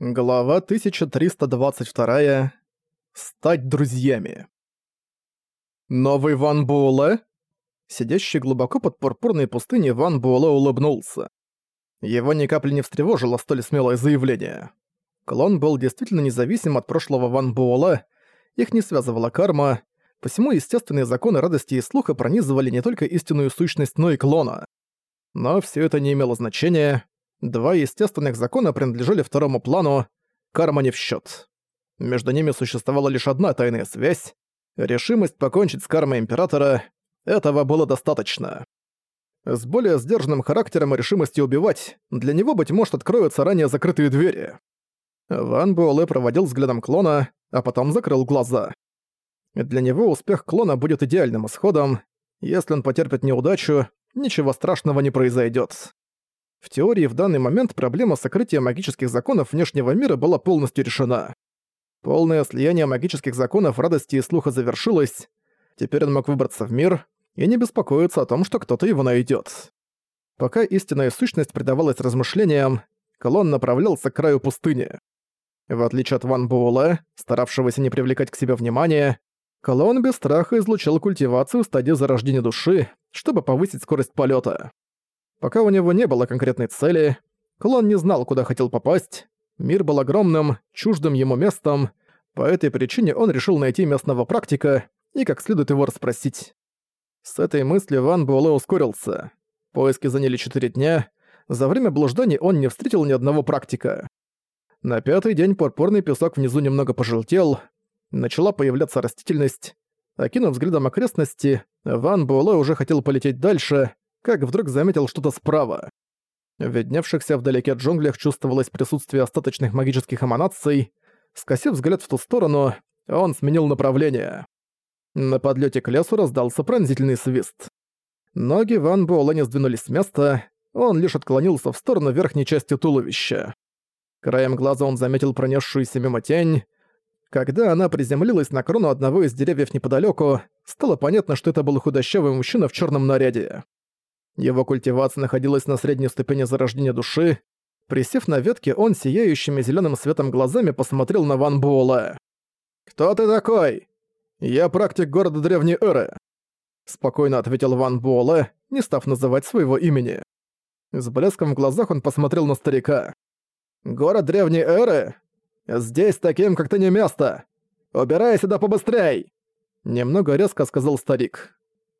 Глава 1322. Стать друзьями. Новый Ван Буэлэ? Сидящий глубоко под пурпурной пустыней Ван Буэлэ улыбнулся. Его ни капли не встревожило столь смелое заявление. Клон был действительно независим от прошлого Ван Буэлэ, их не связывала карма, посему естественные законы радости и слуха пронизывали не только истинную сущность, но и клона. Но все это не имело значения, Два естественных закона принадлежали второму плану, карма не в счет. Между ними существовала лишь одна тайная связь — решимость покончить с кармой Императора. Этого было достаточно. С более сдержанным характером и решимостью убивать, для него, быть может, откроются ранее закрытые двери. Ван Буэлэ проводил взглядом клона, а потом закрыл глаза. Для него успех клона будет идеальным исходом. Если он потерпит неудачу, ничего страшного не произойдет. В теории в данный момент проблема сокрытия магических законов внешнего мира была полностью решена. Полное слияние магических законов радости и слуха завершилось. Теперь он мог выбраться в мир и не беспокоиться о том, что кто-то его найдет. Пока истинная сущность предавалась размышлениям, колонн направлялся к краю пустыни. В отличие от Ван Буэлэ, старавшегося не привлекать к себе внимания, колонн без страха излучал культивацию стадии зарождения души, чтобы повысить скорость полета. Пока у него не было конкретной цели, клон не знал, куда хотел попасть. Мир был огромным, чуждым ему местом, по этой причине он решил найти местного практика и как следует его расспросить. С этой мыслью Ван Буэлэ ускорился. Поиски заняли четыре дня. За время блужданий он не встретил ни одного практика. На пятый день пурпурный песок внизу немного пожелтел, начала появляться растительность. Окинув взглядом окрестности, Ван Буэлэ уже хотел полететь дальше, как вдруг заметил что-то справа. В видневшихся вдалеке джунглях чувствовалось присутствие остаточных магических эманаций. Скосив взгляд в ту сторону, он сменил направление. На подлете к лесу раздался пронзительный свист. Ноги Ван Буэлэ не сдвинулись с места, он лишь отклонился в сторону верхней части туловища. Краем глаза он заметил пронесшуюся мимо тень. Когда она приземлилась на крону одного из деревьев неподалеку, стало понятно, что это был худощавый мужчина в черном наряде. Его культивация находилась на средней ступени зарождения души. Присев на ветке, он сияющими зеленым светом глазами посмотрел на Ван Буэлэ. «Кто ты такой?» «Я практик города Древней Эры», — спокойно ответил Ван Буэлэ, не став называть своего имени. С блеском в глазах он посмотрел на старика. «Город Древней Эры? Здесь таким, как ты, не место! Убирайся сюда побыстрей!» Немного резко сказал старик.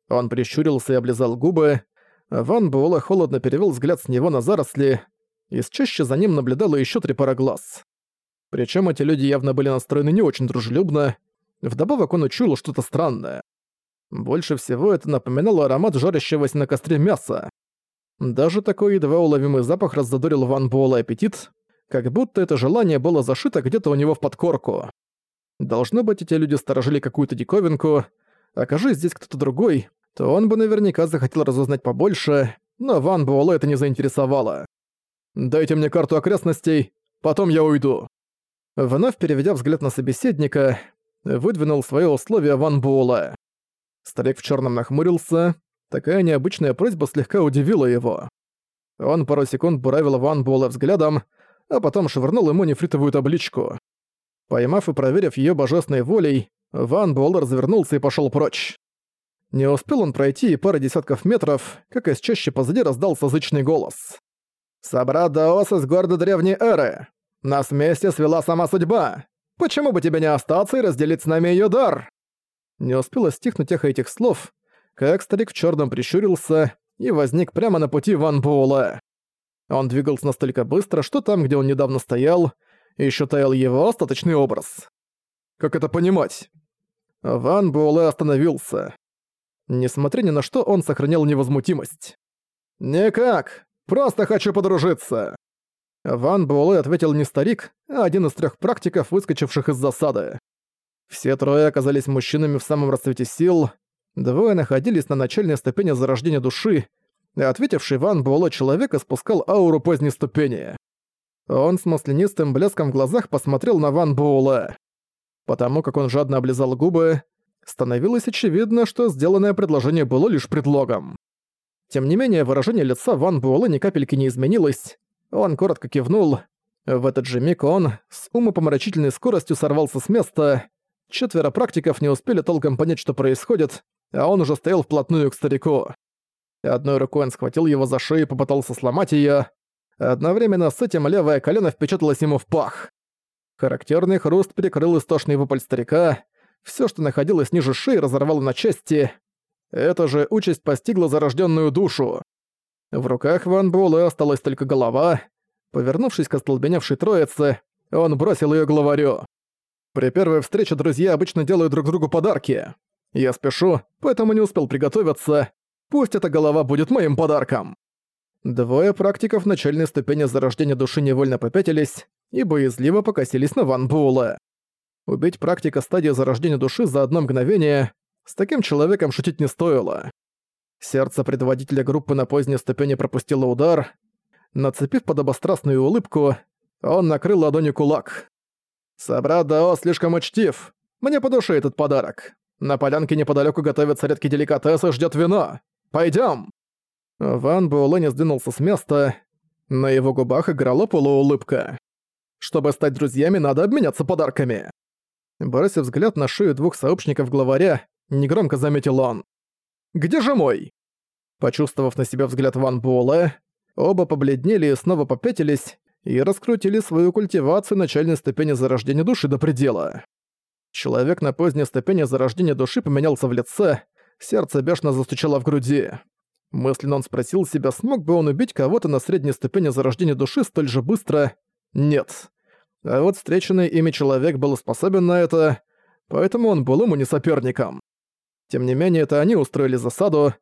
Он прищурился и облизал губы, Ван Буэлэ холодно перевел взгляд с него на заросли, и с чаще за ним наблюдало еще три пара глаз. Причем эти люди явно были настроены не очень дружелюбно, вдобавок он учул что-то странное. Больше всего это напоминало аромат жарящегося на костре мяса. Даже такой едва уловимый запах раззадорил Ван Буэлэ аппетит, как будто это желание было зашито где-то у него в подкорку. Должно быть, эти люди сторожили какую-то диковинку, окажись здесь кто-то другой, то он бы наверняка захотел разузнать побольше, но Ван Буэлэ это не заинтересовало. «Дайте мне карту окрестностей, потом я уйду». Вновь переведя взгляд на собеседника, выдвинул свое условие Ван Буэлэ. Старик в черном нахмурился, такая необычная просьба слегка удивила его. Он пару секунд буравил Ван Буэлэ взглядом, а потом швырнул ему нефритовую табличку. Поймав и проверив ее божественной волей, Ван Буэлэ развернулся и пошел прочь. Не успел он пройти и пары десятков метров, как из чаще позади раздался зычный голос. «Собрат Даос из города Древней Эры! Нас вместе свела сама судьба! Почему бы тебе не остаться и разделить с нами её дар?» Не успело стихнуть эхо этих слов, как старик в чёрном прищурился и возник прямо на пути Ван Буэлэ. Он двигался настолько быстро, что там, где он недавно стоял, ещё таял его остаточный образ. «Как это понимать?» Ван Буэлэ остановился. Несмотря ни на что, он сохранял невозмутимость. «Никак! Просто хочу подружиться!» Ван Буэлэ ответил не старик, а один из трех практиков, выскочивших из засады. Все трое оказались мужчинами в самом расцвете сил, двое находились на начальной ступени зарождения души, и ответивший Ван Буэлэ человек испускал ауру поздней ступени. Он с маслянистым блеском в глазах посмотрел на Ван Буэлэ. Потому как он жадно облизал губы, становилось очевидно, что сделанное предложение было лишь предлогом. Тем не менее, выражение лица Ван Буэлэ ни капельки не изменилось. Он коротко кивнул. В этот же миг он с умопомрачительной скоростью сорвался с места. Четверо практиков не успели толком понять, что происходит, а он уже стоял вплотную к старику. Одной рукой он схватил его за шею и попытался сломать её. Одновременно с этим левое колено впечаталось ему в пах. Характерный хруст перекрыл истошный вопль старика. Всё, что находилось ниже шеи, разорвало на части. Эта же участь постигла зарожденную душу. В руках Ван Буэлэ осталась только голова. Повернувшись к остолбеневшей троице, он бросил её главарю. При первой встрече друзья обычно делают друг другу подарки. Я спешу, поэтому не успел приготовиться. Пусть эта голова будет моим подарком. Двое практиков начальной ступени зарождения души невольно попятились и боязливо покосились на Ван Буэлэ. Убить практика стадии зарождения души за одно мгновение с таким человеком шутить не стоило. Сердце предводителя группы на поздней ступени пропустило удар. Нацепив подобострастную улыбку, он накрыл ладонью кулак. «Собрат Дао слишком учтив. Мне по душе этот подарок. На полянке неподалеку готовится редкий деликатес и ждет вино. Пойдем. Ван Буэлэ не сдвинулся с места. На его губах играла полуулыбка. «Чтобы стать друзьями, надо обменяться подарками». Бросив взгляд на шею двух сообщников главаря, негромко заметил он. «Где же мой?» Почувствовав на себя взгляд Ван Буэлэ, оба побледнели и снова попятились и раскрутили свою культивацию начальной ступени зарождения души до предела. Человек на поздней ступени зарождения души поменялся в лице, сердце бешено застучало в груди. Мысленно он спросил себя, смог бы он убить кого-то на средней ступени зарождения души столь же быстро? Нет. А вот встреченный ими человек был способен на это, поэтому он был ему не соперником. Тем не менее, это они устроили засаду,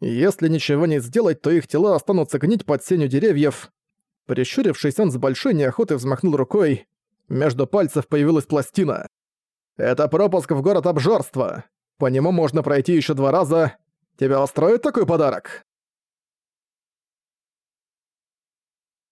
и если ничего не сделать, то их тела останутся гнить под сенью деревьев. Прищурившись, он с большой неохотой взмахнул рукой. Между пальцев появилась пластина. «Это пропуск в город обжорства. По нему можно пройти еще два раза. Тебя устроит такой подарок?»